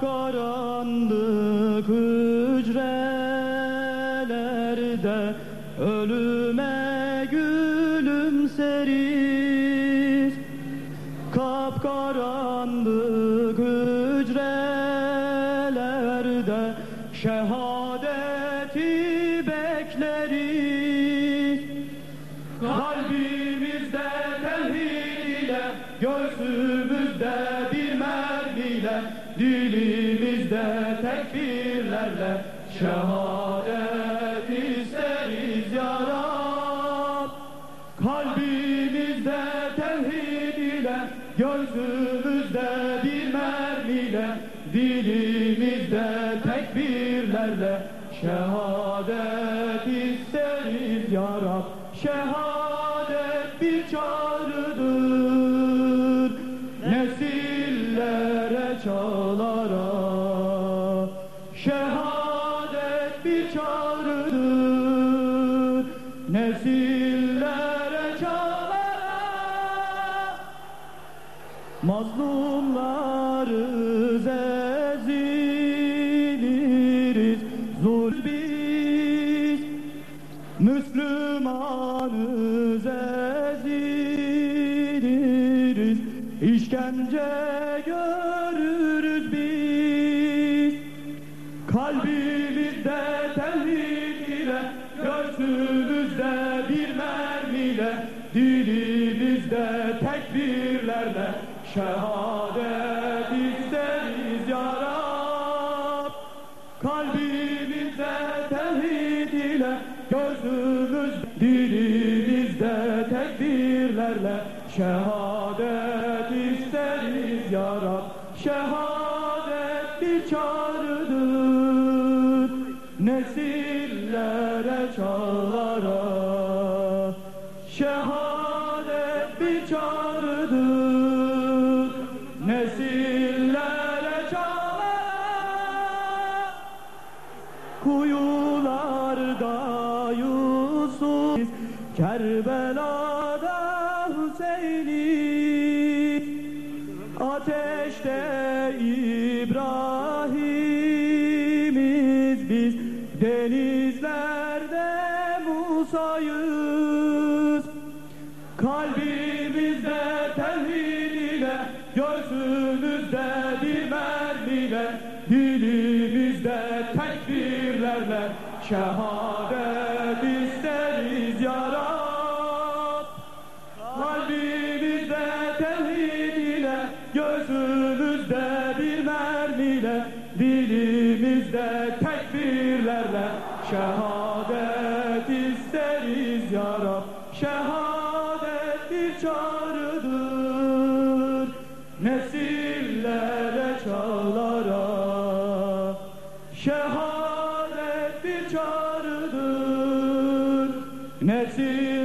Kapkaranlık hücrelerde ölüme gülümseriz. Kapkaranlık hücrelerde şehadeti bekleriz. Kalbimizde tevhid ile Göğsümüzde Dilimizde tekbirlerle Şehadet isteriz ya Rab. Kalbimizde tevhid ile Gözümüzde bir mermiyle Dilimizde tekbirlerle Şehadet isteriz ya Rab. Şehadet bir çağrıdır. Nesillere çağlara Mazlumlarız eziliriz Zul biz Müslümanız eziliriz İşkence görürüz biz. Kalbimizde Göğsümüzde bir mermiyle Dilimizde tekbirlerle Şehadet isteriz ya Rab. Kalbimizde tevhid ile Gözümüz dilimizde tekbirlerle Şehadet isteriz ya Rab. Şehadet Şehadet bir çağrıdır. Nesillere çağlara Kuyularda Yusuf Kerbela'da Hüseyin'i. Ateşte İbrahim'iz biz Denizlerde Musa'yız Kalbimizde tevhid ile Göğsümüzde bir mermiyle Dilimizde tekbirlerle Şehadet isteriz ya Rab. Kalbimizde tevhid ile Göğsümüzde bir mermiyle Dilimizde tekbirlerle Şehadet isteriz ya Rab. Şehadet Nesillere çağlara Şehadet bir çağrıdır. Nesil